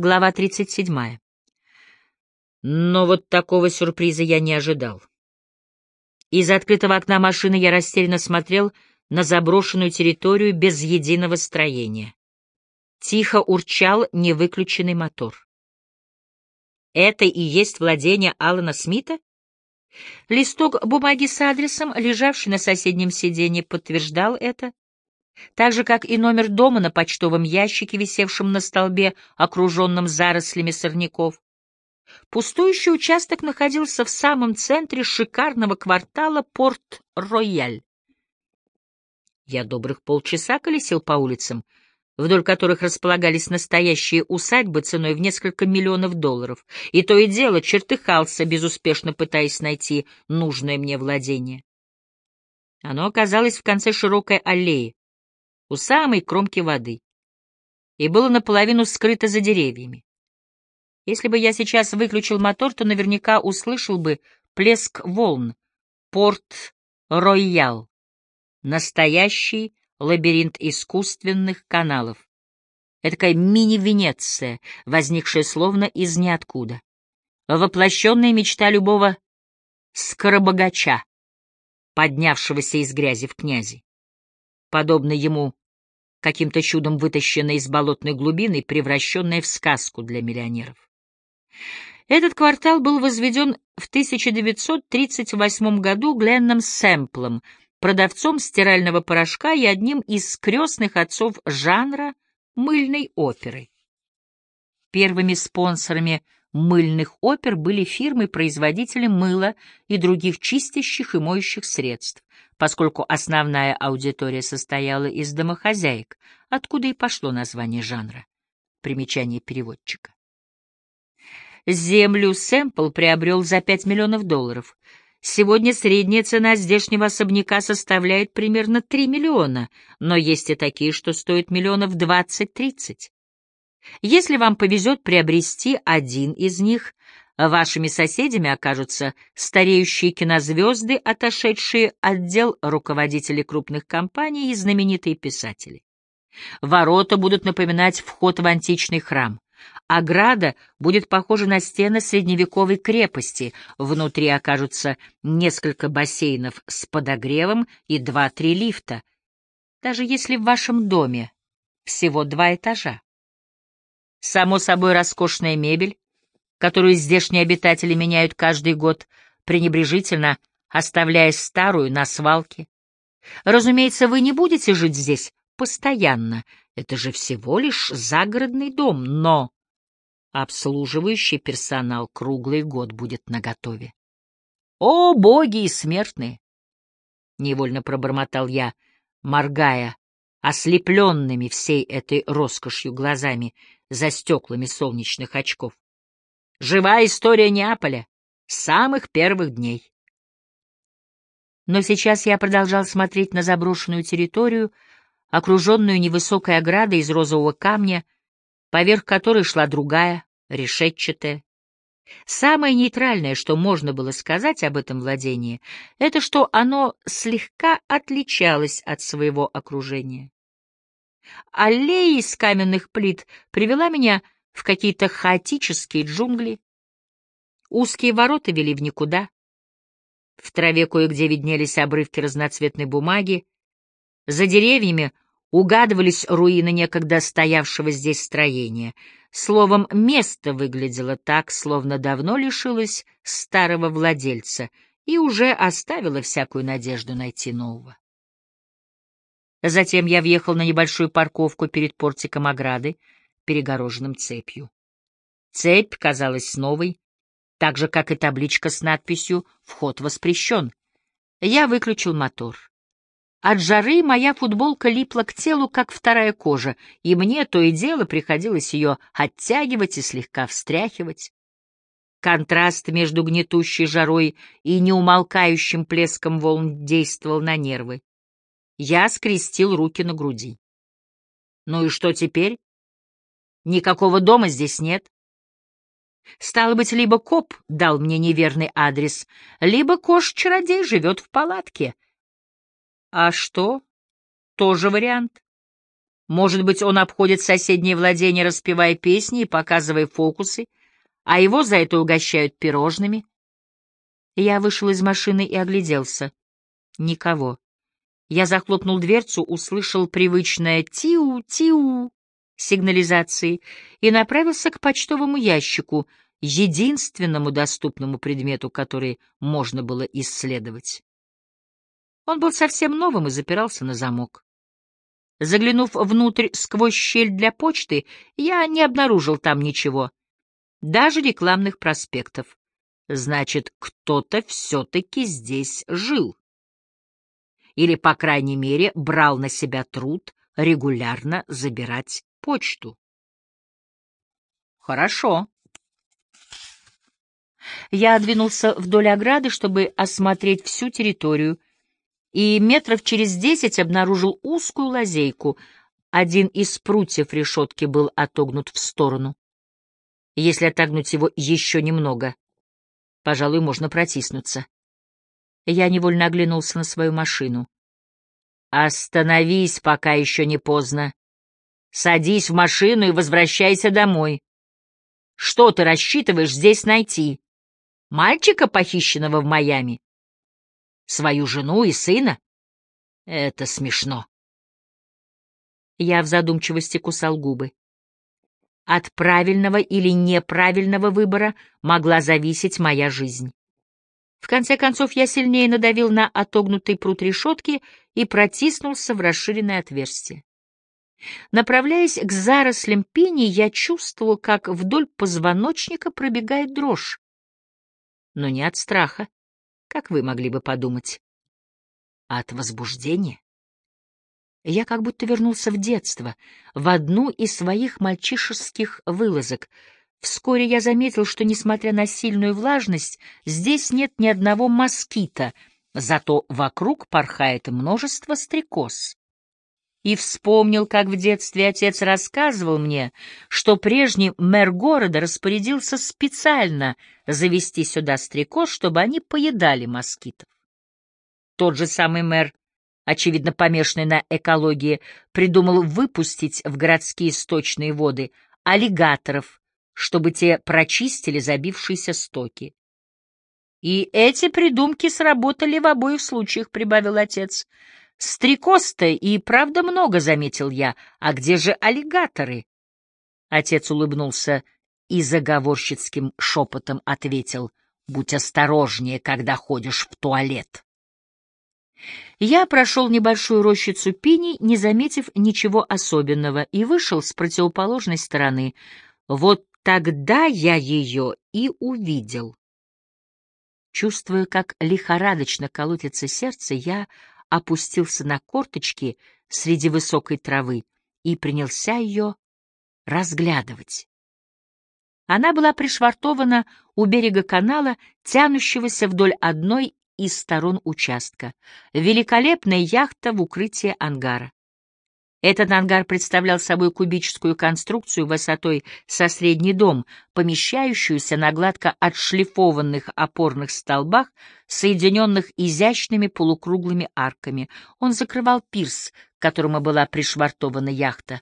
Глава 37. Но вот такого сюрприза я не ожидал. Из открытого окна машины я растерянно смотрел на заброшенную территорию без единого строения. Тихо урчал невыключенный мотор. Это и есть владение Алана Смита? Листок бумаги с адресом, лежавший на соседнем сиденье, подтверждал это так же, как и номер дома на почтовом ящике, висевшем на столбе, окруженном зарослями сорняков. Пустующий участок находился в самом центре шикарного квартала Порт-Рояль. Я добрых полчаса колесил по улицам, вдоль которых располагались настоящие усадьбы ценой в несколько миллионов долларов, и то и дело чертыхался, безуспешно пытаясь найти нужное мне владение. Оно оказалось в конце широкой аллеи, у самой кромки воды, и было наполовину скрыто за деревьями. Если бы я сейчас выключил мотор, то наверняка услышал бы плеск волн. Порт-Роял. Настоящий лабиринт искусственных каналов. Этакая мини-Венеция, возникшая словно из ниоткуда. Воплощенная мечта любого скоробогача, поднявшегося из грязи в князи. Подобно ему каким-то чудом вытащенная из болотной глубины и превращенная в сказку для миллионеров. Этот квартал был возведен в 1938 году Гленном Сэмплом, продавцом стирального порошка и одним из крестных отцов жанра мыльной оперы. Первыми спонсорами мыльных опер были фирмы-производители мыла и других чистящих и моющих средств поскольку основная аудитория состояла из домохозяек, откуда и пошло название жанра. Примечание переводчика. Землю Сэмпл приобрел за 5 миллионов долларов. Сегодня средняя цена здешнего особняка составляет примерно 3 миллиона, но есть и такие, что стоят миллионов 20-30. Если вам повезет приобрести один из них, Вашими соседями окажутся стареющие кинозвезды, отошедшие отдел руководителей крупных компаний и знаменитые писатели. Ворота будут напоминать вход в античный храм. Ограда будет похожа на стены средневековой крепости. Внутри окажутся несколько бассейнов с подогревом и два-три лифта. Даже если в вашем доме всего два этажа. Само собой, роскошная мебель, которую здешние обитатели меняют каждый год, пренебрежительно оставляя старую на свалке. Разумеется, вы не будете жить здесь постоянно, это же всего лишь загородный дом, но обслуживающий персонал круглый год будет наготове. О, боги и смертные! Невольно пробормотал я, моргая, ослепленными всей этой роскошью глазами за стеклами солнечных очков. Живая история Неаполя с самых первых дней. Но сейчас я продолжал смотреть на заброшенную территорию, окруженную невысокой оградой из розового камня, поверх которой шла другая, решетчатая. Самое нейтральное, что можно было сказать об этом владении, это что оно слегка отличалось от своего окружения. Аллея из каменных плит привела меня в какие-то хаотические джунгли. Узкие ворота вели в никуда. В траве кое-где виднелись обрывки разноцветной бумаги. За деревьями угадывались руины некогда стоявшего здесь строения. Словом, место выглядело так, словно давно лишилось старого владельца и уже оставило всякую надежду найти нового. Затем я въехал на небольшую парковку перед портиком ограды, перегороженным цепью. Цепь казалась новой, так же, как и табличка с надписью «Вход воспрещен». Я выключил мотор. От жары моя футболка липла к телу, как вторая кожа, и мне то и дело приходилось ее оттягивать и слегка встряхивать. Контраст между гнетущей жарой и неумолкающим плеском волн действовал на нервы. Я скрестил руки на груди. Ну и что теперь? Никакого дома здесь нет. Стало быть, либо коп дал мне неверный адрес, либо кош-чародей живет в палатке. А что? Тоже вариант. Может быть, он обходит соседние владения, распевая песни и показывая фокусы, а его за это угощают пирожными. Я вышел из машины и огляделся. Никого. Я захлопнул дверцу, услышал привычное «тиу-тиу» сигнализации и направился к почтовому ящику, единственному доступному предмету, который можно было исследовать. Он был совсем новым и запирался на замок. Заглянув внутрь сквозь щель для почты, я не обнаружил там ничего, даже рекламных проспектов. Значит, кто-то все-таки здесь жил. Или, по крайней мере, брал на себя труд регулярно забирать почту. Хорошо. Я двинулся вдоль ограды, чтобы осмотреть всю территорию, и метров через десять обнаружил узкую лазейку. Один из прутьев решетки был отогнут в сторону. Если отогнуть его еще немного, пожалуй, можно протиснуться. Я невольно оглянулся на свою машину. «Остановись, пока еще не поздно. Садись в машину и возвращайся домой. Что ты рассчитываешь здесь найти? Мальчика, похищенного в Майами?» свою жену и сына? Это смешно. Я в задумчивости кусал губы. От правильного или неправильного выбора могла зависеть моя жизнь. В конце концов я сильнее надавил на отогнутый прут решетки и протиснулся в расширенное отверстие. Направляясь к зарослям пини, я чувствовал, как вдоль позвоночника пробегает дрожь. Но не от страха как вы могли бы подумать. От возбуждения? Я как будто вернулся в детство, в одну из своих мальчишеских вылазок. Вскоре я заметил, что, несмотря на сильную влажность, здесь нет ни одного москита, зато вокруг порхает множество стрекоз и вспомнил, как в детстве отец рассказывал мне, что прежний мэр города распорядился специально завести сюда стрекоз, чтобы они поедали москитов. Тот же самый мэр, очевидно помешанный на экологии, придумал выпустить в городские сточные воды аллигаторов, чтобы те прочистили забившиеся стоки. И эти придумки сработали в обоих случаях, — прибавил отец. Стрекоз-то и правда много, — заметил я. А где же аллигаторы? Отец улыбнулся и заговорщицким шепотом ответил, — будь осторожнее, когда ходишь в туалет. Я прошел небольшую рощицу пиней, не заметив ничего особенного, и вышел с противоположной стороны. Вот тогда я ее и увидел. Чувствуя, как лихорадочно колотится сердце, я опустился на корточки среди высокой травы и принялся ее разглядывать. Она была пришвартована у берега канала, тянущегося вдоль одной из сторон участка. Великолепная яхта в укрытии ангара. Этот ангар представлял собой кубическую конструкцию высотой со средний дом, помещающуюся на гладко отшлифованных опорных столбах, соединенных изящными полукруглыми арками. Он закрывал пирс, к которому была пришвартована яхта,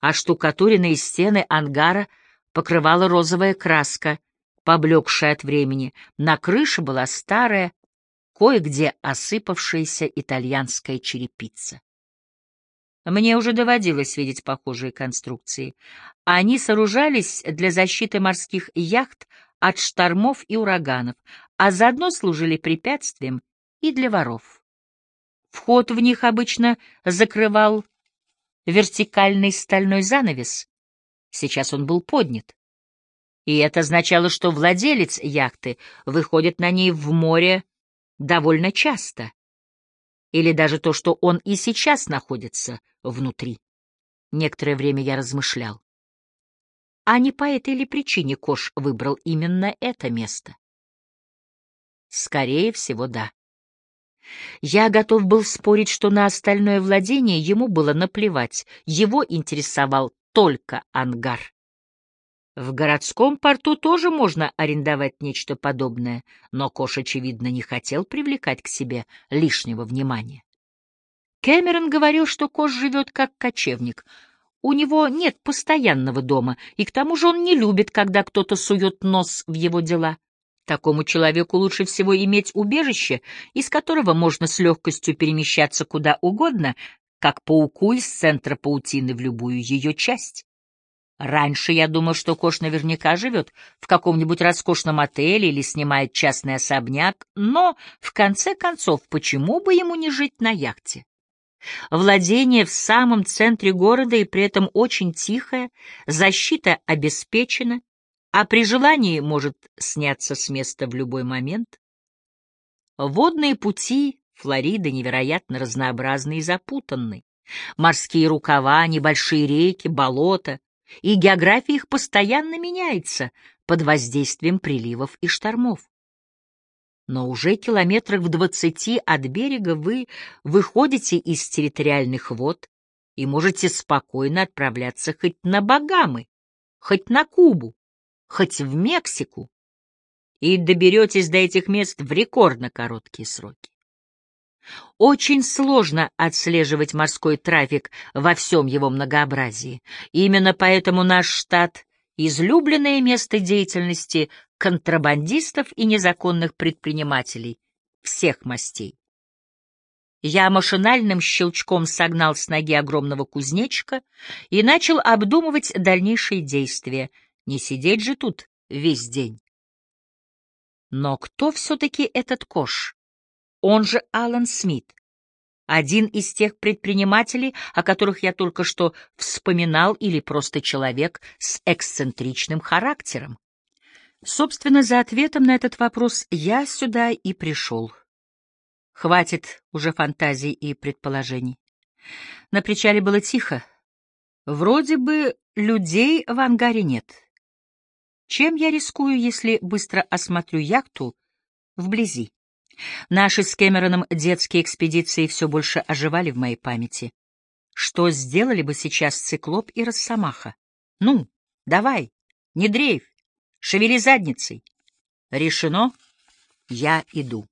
а штукатуренные стены ангара покрывала розовая краска, поблекшая от времени. На крыше была старая, кое-где осыпавшаяся итальянская черепица. Мне уже доводилось видеть похожие конструкции. Они сооружались для защиты морских яхт от штормов и ураганов, а заодно служили препятствием и для воров. Вход в них обычно закрывал вертикальный стальной занавес. Сейчас он был поднят. И это означало, что владелец яхты выходит на ней в море довольно часто или даже то, что он и сейчас находится внутри. Некоторое время я размышлял. А не по этой ли причине Кош выбрал именно это место? Скорее всего, да. Я готов был спорить, что на остальное владение ему было наплевать, его интересовал только ангар. В городском порту тоже можно арендовать нечто подобное, но Кош, очевидно, не хотел привлекать к себе лишнего внимания. Кэмерон говорил, что Кош живет как кочевник. У него нет постоянного дома, и к тому же он не любит, когда кто-то сует нос в его дела. Такому человеку лучше всего иметь убежище, из которого можно с легкостью перемещаться куда угодно, как пауку из центра паутины в любую ее часть. Раньше я думал, что Кош наверняка живет в каком-нибудь роскошном отеле или снимает частный особняк, но, в конце концов, почему бы ему не жить на яхте? Владение в самом центре города и при этом очень тихое, защита обеспечена, а при желании может сняться с места в любой момент. Водные пути Флориды невероятно разнообразны и запутанны. Морские рукава, небольшие реки, болота, и география их постоянно меняется под воздействием приливов и штормов. Но уже километрах в двадцати от берега вы выходите из территориальных вод и можете спокойно отправляться хоть на Багамы, хоть на Кубу, хоть в Мексику, и доберетесь до этих мест в рекордно короткие сроки. Очень сложно отслеживать морской трафик во всем его многообразии. Именно поэтому наш штат — излюбленное место деятельности контрабандистов и незаконных предпринимателей всех мастей. Я машинальным щелчком согнал с ноги огромного кузнечика и начал обдумывать дальнейшие действия — не сидеть же тут весь день. Но кто все-таки этот Кош? Он же Алан Смит. Один из тех предпринимателей, о которых я только что вспоминал, или просто человек с эксцентричным характером. Собственно, за ответом на этот вопрос я сюда и пришел. Хватит уже фантазий и предположений. На причале было тихо. Вроде бы людей в ангаре нет. Чем я рискую, если быстро осмотрю яхту вблизи? Наши с Кэмероном детские экспедиции все больше оживали в моей памяти. Что сделали бы сейчас Циклоп и Росомаха? Ну, давай, не дрейф, шевели задницей. Решено, я иду.